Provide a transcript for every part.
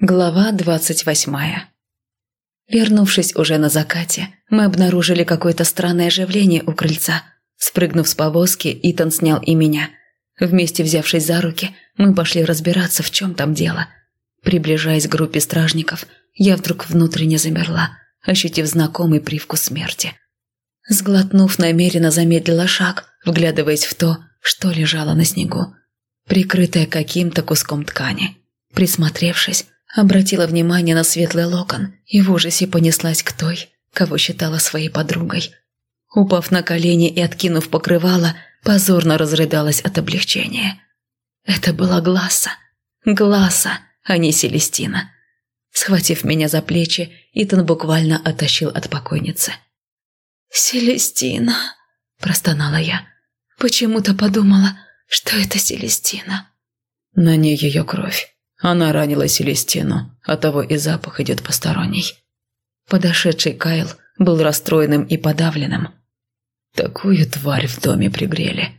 Глава двадцать восьмая Вернувшись уже на закате, мы обнаружили какое-то странное оживление у крыльца. Спрыгнув с повозки, Итан снял и меня. Вместе взявшись за руки, мы пошли разбираться, в чем там дело. Приближаясь к группе стражников, я вдруг внутренне замерла, ощутив знакомый привкус смерти. Сглотнув, намеренно замедлила шаг, вглядываясь в то, что лежало на снегу, прикрытое каким-то куском ткани. Присмотревшись, Обратила внимание на светлый локон и в ужасе понеслась к той, кого считала своей подругой. Упав на колени и откинув покрывало, позорно разрыдалась от облегчения. Это была Гласса. Гласса, а не Селестина. Схватив меня за плечи, Итан буквально оттащил от покойницы. «Селестина», – простонала я. «Почему-то подумала, что это Селестина». На ней ее кровь. Она ранила Селестину, а того и запах идет посторонний. Подошедший Кайл был расстроенным и подавленным. Такую тварь в доме пригрели.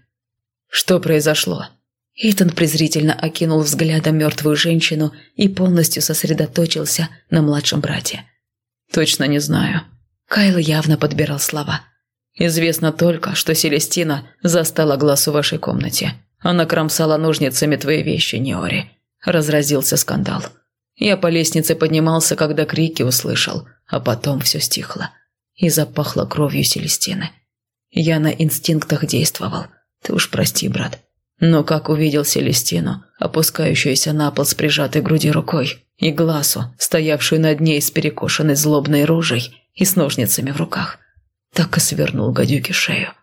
Что произошло? Итан презрительно окинул взглядом мертвую женщину и полностью сосредоточился на младшем брате. «Точно не знаю». Кайл явно подбирал слова. «Известно только, что Селестина застала глаз в вашей комнате. Она кромсала ножницами твои вещи, Неори. Разразился скандал. Я по лестнице поднимался, когда крики услышал, а потом все стихло. И запахло кровью Селестины. Я на инстинктах действовал. Ты уж прости, брат. Но как увидел Селестину, опускающуюся на пол с прижатой груди рукой, и глазу, стоявшую над ней с перекошенной злобной рожей и с ножницами в руках, так и свернул гадюке шею.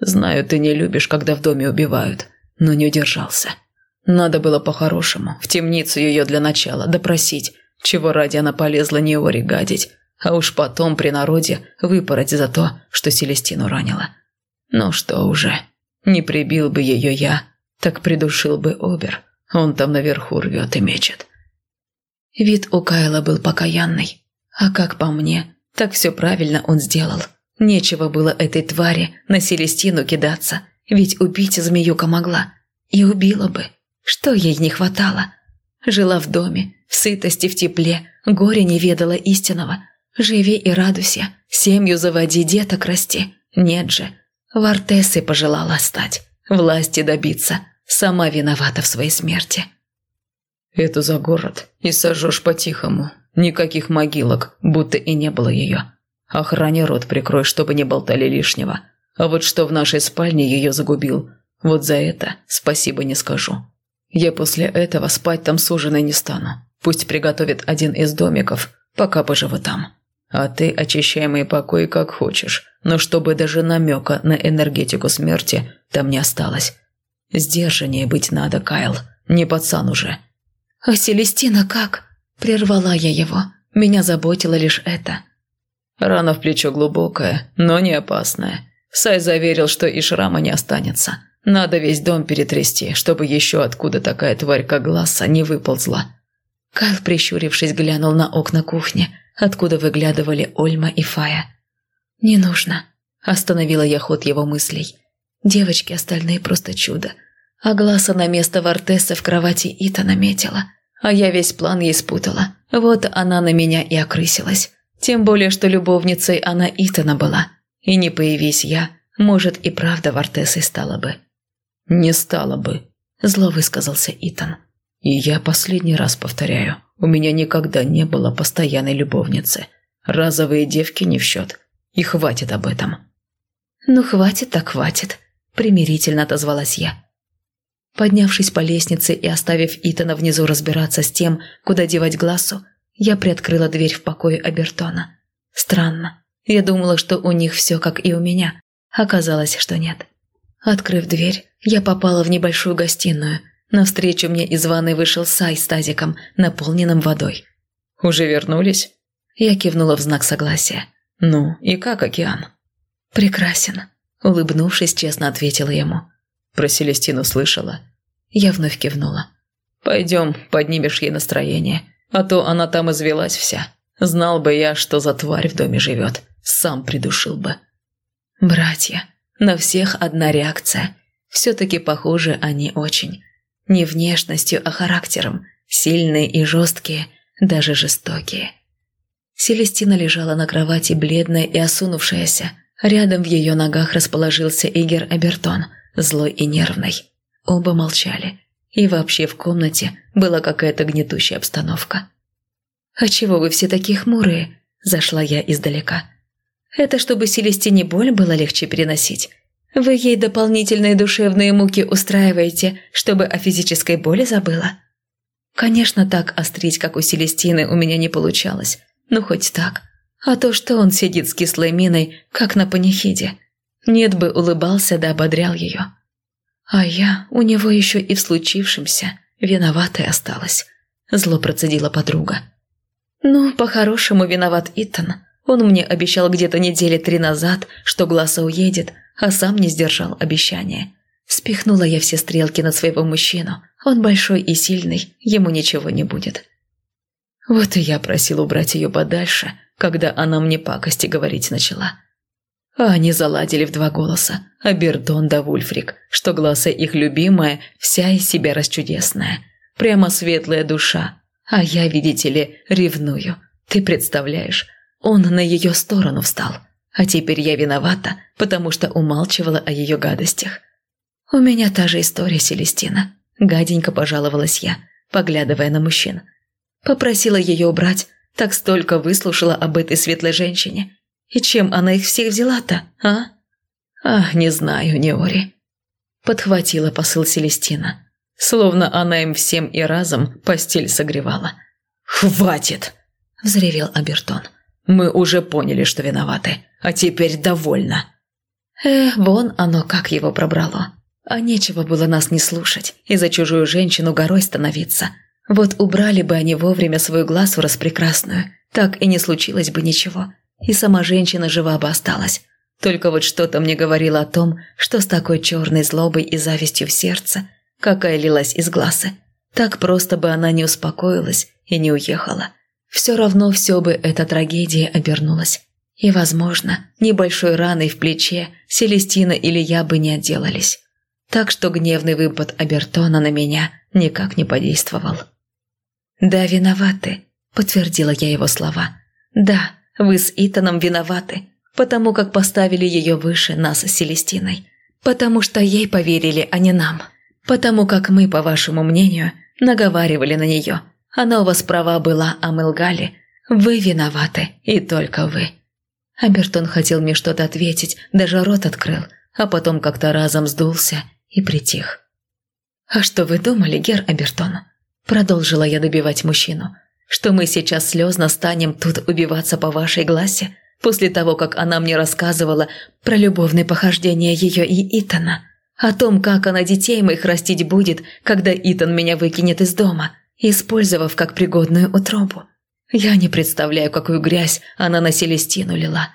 Знаю, ты не любишь, когда в доме убивают, но не удержался. Надо было по-хорошему, в темницу ее для начала допросить, чего ради она полезла Неори гадить, а уж потом при народе выпороть за то, что Селестину ранила. Ну что уже, не прибил бы ее я, так придушил бы Обер, он там наверху рвет и мечет. Вид у Кайла был покаянный, а как по мне, так все правильно он сделал. Нечего было этой твари на Селестину кидаться, ведь убить змеюка могла, и убила бы. Что ей не хватало? Жила в доме, в сытости, в тепле, горе не ведала истинного. Живи и радуйся, семью заводи, деток расти. Нет же, в Артессы пожелала стать, власти добиться, сама виновата в своей смерти. Это за город, и сожжешь по-тихому. Никаких могилок, будто и не было ее. Охране рот прикрой, чтобы не болтали лишнего. А вот что в нашей спальне ее загубил, вот за это спасибо не скажу. Я после этого спать там с ужиной не стану. Пусть приготовит один из домиков, пока поживу там. А ты очищай мои покои как хочешь, но чтобы даже намека на энергетику смерти там не осталось. Сдержаннее быть надо, Кайл, не пацан уже». «А Селестина как?» – прервала я его. Меня заботило лишь это. Рана в плечо глубокая, но не опасная. Сай заверил, что и шрама не останется. Надо весь дом перетрясти, чтобы еще откуда такая тварь, как Гласса, не выползла. Кайл, прищурившись, глянул на окна кухни, откуда выглядывали Ольма и Фая. «Не нужно», – остановила я ход его мыслей. «Девочки остальные просто чудо. А Гласса на место Вартеса в кровати Ита наметила. А я весь план ей спутала. Вот она на меня и окрысилась. Тем более, что любовницей она Итана была. И не появись я, может и правда Вартесой стала бы». «Не стало бы», – зло высказался Итан. «И я последний раз повторяю, у меня никогда не было постоянной любовницы. Разовые девки не в счет. И хватит об этом». «Ну, хватит так хватит», – примирительно отозвалась я. Поднявшись по лестнице и оставив Итана внизу разбираться с тем, куда девать глазу, я приоткрыла дверь в покое Абертона. Странно. Я думала, что у них все как и у меня. Оказалось, что нет. Открыв дверь, я попала в небольшую гостиную. Навстречу мне из ванной вышел Сай с тазиком, наполненным водой. «Уже вернулись?» Я кивнула в знак согласия. «Ну, и как океан?» «Прекрасен», – улыбнувшись, честно ответила ему. «Про Селестину слышала?» Я вновь кивнула. «Пойдем, поднимешь ей настроение, а то она там извелась вся. Знал бы я, что за тварь в доме живет, сам придушил бы». «Братья», на всех одна реакция. Все-таки похожи они очень. Не внешностью, а характером. Сильные и жесткие. даже жестокие. Селестина лежала на кровати, бледная и осунувшаяся. Рядом в ее ногах расположился Игер Абертон, злой и нервный. Оба молчали. И вообще в комнате была какая-то гнетущая обстановка. «А чего вы все такие хмурые?» – зашла я издалека. «Это чтобы Селестине боль было легче переносить. Вы ей дополнительные душевные муки устраиваете, чтобы о физической боли забыла?» Конечно, так острить, как у Селестины, у меня не получалось. Ну, хоть так. А то, что он сидит с кислой миной, как на панихиде. Нет бы улыбался да ободрял ее. А я у него еще и в случившемся виноватой осталась. Зло процедила подруга. Ну, по-хорошему виноват Итан. Он мне обещал где-то недели три назад, что Гласа уедет, а сам не сдержал обещания. Спихнула я все стрелки на своего мужчину. Он большой и сильный, ему ничего не будет. Вот и я просил убрать ее подальше, когда она мне пакости говорить начала. А они заладили в два голоса, а Бердон да Вульфрик, что глаза их любимая, вся из себя расчудесная. Прямо светлая душа. А я, видите ли, ревную. Ты представляешь, он на ее сторону встал. А теперь я виновата, потому что умалчивала о ее гадостях. У меня та же история, Селестина. Гаденько пожаловалась я, поглядывая на мужчин. Попросила ее убрать, так столько выслушала об этой светлой женщине. И чем она их всех взяла-то, а? Ах, не знаю, Неори. Подхватила посыл Селестина. Словно она им всем и разом постель согревала. «Хватит!» – взревел Абертон. «Мы уже поняли, что виноваты, а теперь довольно». Эх, вон оно как его пробрало. А нечего было нас не слушать и за чужую женщину горой становиться. Вот убрали бы они вовремя свою глазу распрекрасную, так и не случилось бы ничего. И сама женщина жива бы осталась. Только вот что-то мне говорило о том, что с такой черной злобой и завистью в сердце, какая лилась из глаза, так просто бы она не успокоилась и не уехала. Все равно все бы эта трагедия обернулась. И, возможно, небольшой раной в плече Селестина или я бы не отделались так что гневный выпад Абертона на меня никак не подействовал. «Да, виноваты», – подтвердила я его слова. «Да, вы с Итаном виноваты, потому как поставили ее выше нас с Селестиной, потому что ей поверили, а не нам, потому как мы, по вашему мнению, наговаривали на нее. Она у вас права была, а мы лгали. Вы виноваты, и только вы». Абертон хотел мне что-то ответить, даже рот открыл, а потом как-то разом сдулся – и притих. «А что вы думали, Гер Абертон?» Продолжила я добивать мужчину. «Что мы сейчас слезно станем тут убиваться по вашей гласе, после того, как она мне рассказывала про любовные похождения ее и Итана, о том, как она детей моих растить будет, когда Итан меня выкинет из дома, использовав как пригодную утробу. Я не представляю, какую грязь она на Селестину лила».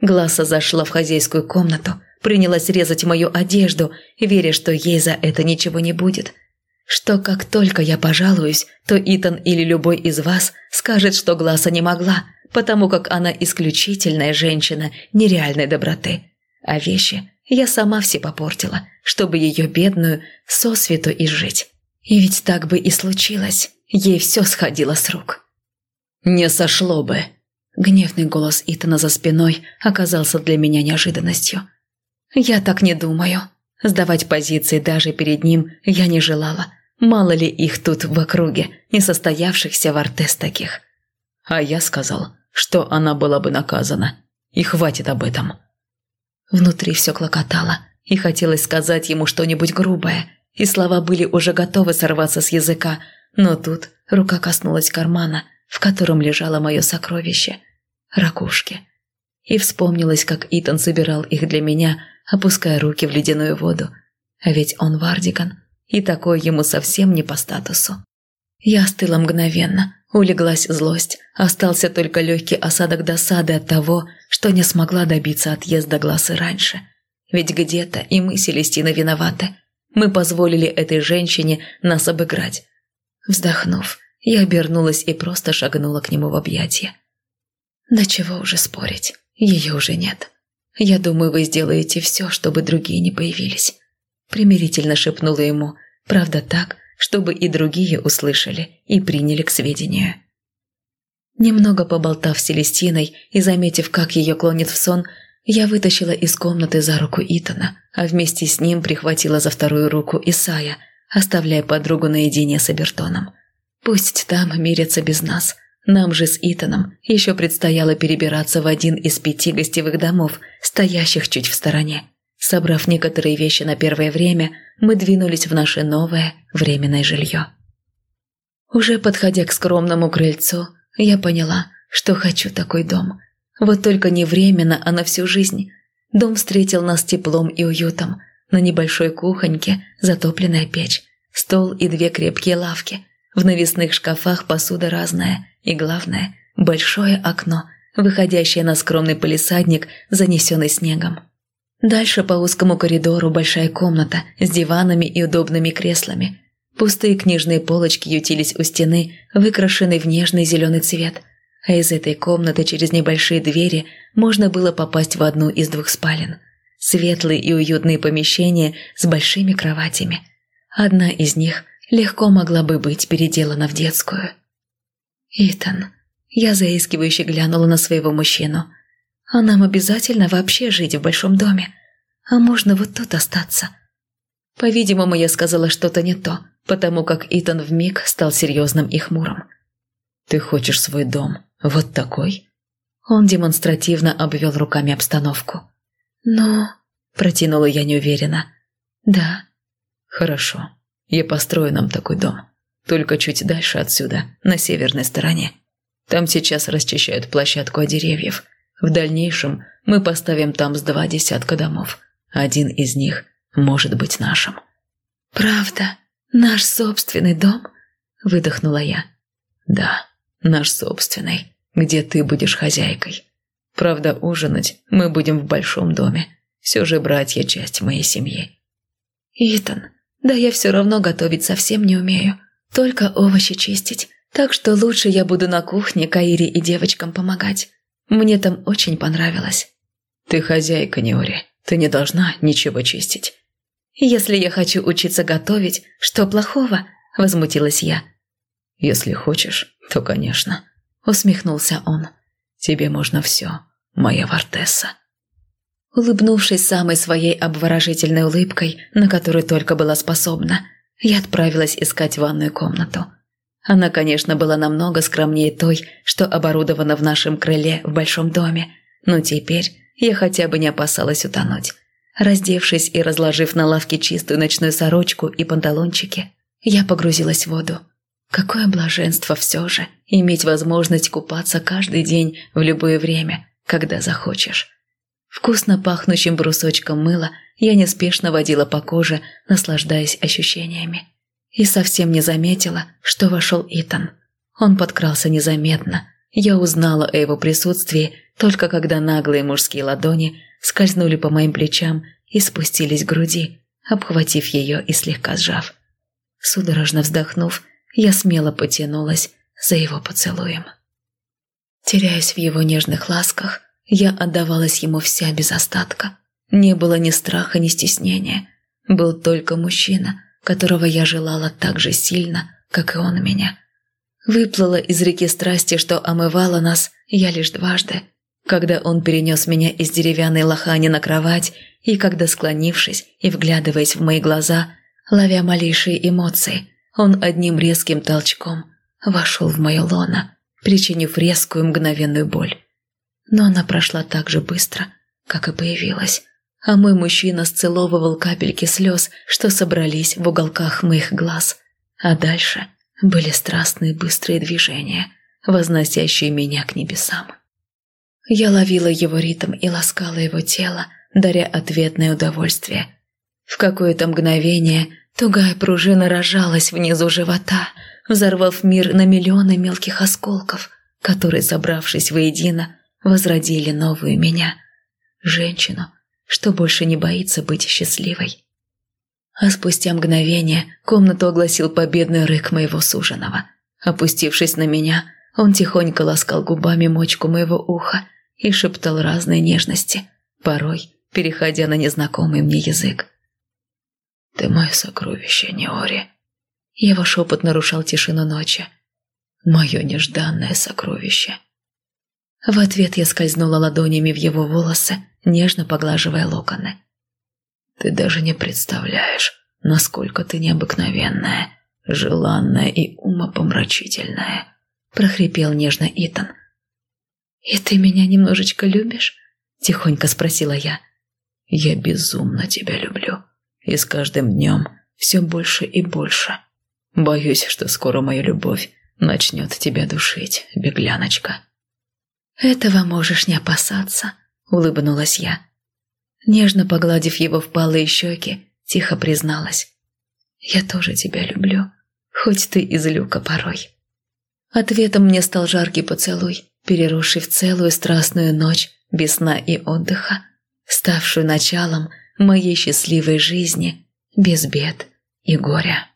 Гласа зашла в хозяйскую комнату, принялась резать мою одежду, веря, что ей за это ничего не будет. Что как только я пожалуюсь, то Итан или любой из вас скажет, что Гласа не могла, потому как она исключительная женщина нереальной доброты. А вещи я сама все попортила, чтобы ее бедную сосвету изжить. И ведь так бы и случилось, ей все сходило с рук. «Не сошло бы!» Гневный голос Итана за спиной оказался для меня неожиданностью – «Я так не думаю. Сдавать позиции даже перед ним я не желала. Мало ли их тут в округе, не состоявшихся в Артес таких». А я сказал, что она была бы наказана. И хватит об этом. Внутри все клокотало, и хотелось сказать ему что-нибудь грубое, и слова были уже готовы сорваться с языка, но тут рука коснулась кармана, в котором лежало мое сокровище – ракушки. И вспомнилось, как Итан собирал их для меня, опуская руки в ледяную воду. А ведь он Вардиган, и такое ему совсем не по статусу. Я остыла мгновенно, улеглась злость, остался только легкий осадок досады от того, что не смогла добиться отъезда глазы раньше. Ведь где-то и мы, Селестина, виноваты. Мы позволили этой женщине нас обыграть. Вздохнув, я обернулась и просто шагнула к нему в объятия. Да чего уже спорить, ее уже нет. «Я думаю, вы сделаете все, чтобы другие не появились», – примирительно шепнула ему, правда так, чтобы и другие услышали и приняли к сведению. Немного поболтав с Селестиной и заметив, как ее клонит в сон, я вытащила из комнаты за руку Итана, а вместе с ним прихватила за вторую руку Исая, оставляя подругу наедине с Абертоном. Пусть там мирятся без нас. Нам же с Итаном еще предстояло перебираться в один из пяти гостевых домов, стоящих чуть в стороне. Собрав некоторые вещи на первое время, мы двинулись в наше новое временное жилье. Уже подходя к скромному крыльцу, я поняла, что хочу такой дом – вот только не временно, а на всю жизнь. Дом встретил нас теплом и уютом. На небольшой кухоньке затопленная печь, стол и две крепкие лавки. В навесных шкафах посуда разная. И главное, большое окно, выходящее на скромный полисадник, занесенный снегом. Дальше по узкому коридору большая комната с диванами и удобными креслами. Пустые книжные полочки ютились у стены, выкрашенной в нежный зеленый цвет – а из этой комнаты через небольшие двери можно было попасть в одну из двух спален. Светлые и уютные помещения с большими кроватями. Одна из них легко могла бы быть переделана в детскую. «Итан», я заискивающе глянула на своего мужчину. «А нам обязательно вообще жить в большом доме? А можно вот тут остаться?» По-видимому, я сказала что-то не то, потому как Итан вмиг стал серьезным и хмурым. «Ты хочешь свой дом, вот такой?» Он демонстративно обвел руками обстановку. «Но...» – протянула я неуверенно. «Да». «Хорошо. Я построю нам такой дом. Только чуть дальше отсюда, на северной стороне. Там сейчас расчищают площадку от деревьев. В дальнейшем мы поставим там с два десятка домов. Один из них может быть нашим». «Правда? Наш собственный дом?» – выдохнула я. «Да» наш собственный, где ты будешь хозяйкой. Правда, ужинать мы будем в большом доме. Все же братья – часть моей семьи». «Итан, да я все равно готовить совсем не умею. Только овощи чистить. Так что лучше я буду на кухне Каире и девочкам помогать. Мне там очень понравилось». «Ты хозяйка, Неори. Ты не должна ничего чистить». «Если я хочу учиться готовить, что плохого?» – возмутилась я. «Если хочешь, то, конечно», — усмехнулся он. «Тебе можно все, моя Вартесса». Улыбнувшись самой своей обворожительной улыбкой, на которую только была способна, я отправилась искать ванную комнату. Она, конечно, была намного скромнее той, что оборудована в нашем крыле в большом доме, но теперь я хотя бы не опасалась утонуть. Раздевшись и разложив на лавке чистую ночную сорочку и панталончики, я погрузилась в воду. Какое блаженство все же иметь возможность купаться каждый день в любое время, когда захочешь. Вкусно пахнущим брусочком мыла я неспешно водила по коже, наслаждаясь ощущениями. И совсем не заметила, что вошел Итан. Он подкрался незаметно. Я узнала о его присутствии только когда наглые мужские ладони скользнули по моим плечам и спустились к груди, обхватив ее и слегка сжав. Судорожно вздохнув, я смело потянулась за его поцелуем. Теряясь в его нежных ласках, я отдавалась ему вся без остатка. Не было ни страха, ни стеснения. Был только мужчина, которого я желала так же сильно, как и он меня. Выплыла из реки страсти, что омывала нас, я лишь дважды. Когда он перенес меня из деревянной лохани на кровать, и когда, склонившись и вглядываясь в мои глаза, ловя малейшие эмоции, он одним резким толчком вошел в мое лоно, причинив резкую мгновенную боль. Но она прошла так же быстро, как и появилась, а мой мужчина сцеловывал капельки слез, что собрались в уголках моих глаз. А дальше были страстные быстрые движения, возносящие меня к небесам. Я ловила его ритм и ласкала его тело, даря ответное удовольствие. В какое-то мгновение Тугая пружина рожалась внизу живота, взорвав мир на миллионы мелких осколков, которые, собравшись воедино, возродили новую меня. Женщину, что больше не боится быть счастливой. А спустя мгновение комнату огласил победный рык моего суженого. Опустившись на меня, он тихонько ласкал губами мочку моего уха и шептал разные нежности, порой переходя на незнакомый мне язык. «Ты мое сокровище, Неори». Его шепот нарушал тишину ночи. мое нежданное сокровище». В ответ я скользнула ладонями в его волосы, нежно поглаживая локоны. «Ты даже не представляешь, насколько ты необыкновенная, желанная и умопомрачительная», – прохрипел нежно Итан. «И ты меня немножечко любишь?» – тихонько спросила я. «Я безумно тебя люблю, и с каждым днем все больше и больше. Боюсь, что скоро моя любовь начнет тебя душить, бегляночка». «Этого можешь не опасаться», – улыбнулась я. Нежно погладив его впалые щеки, тихо призналась. «Я тоже тебя люблю, хоть ты из люка порой». Ответом мне стал жаркий поцелуй, переросший в целую страстную ночь без сна и отдыха, ставшую началом моей счастливой жизни без бед и горя.